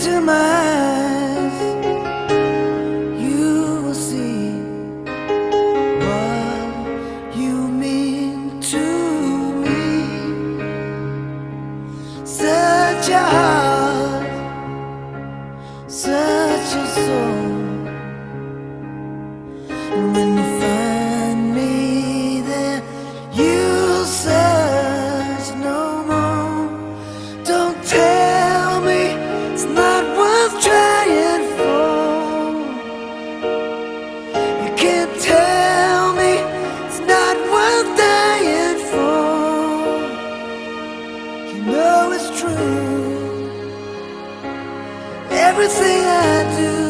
Into my Everything I do.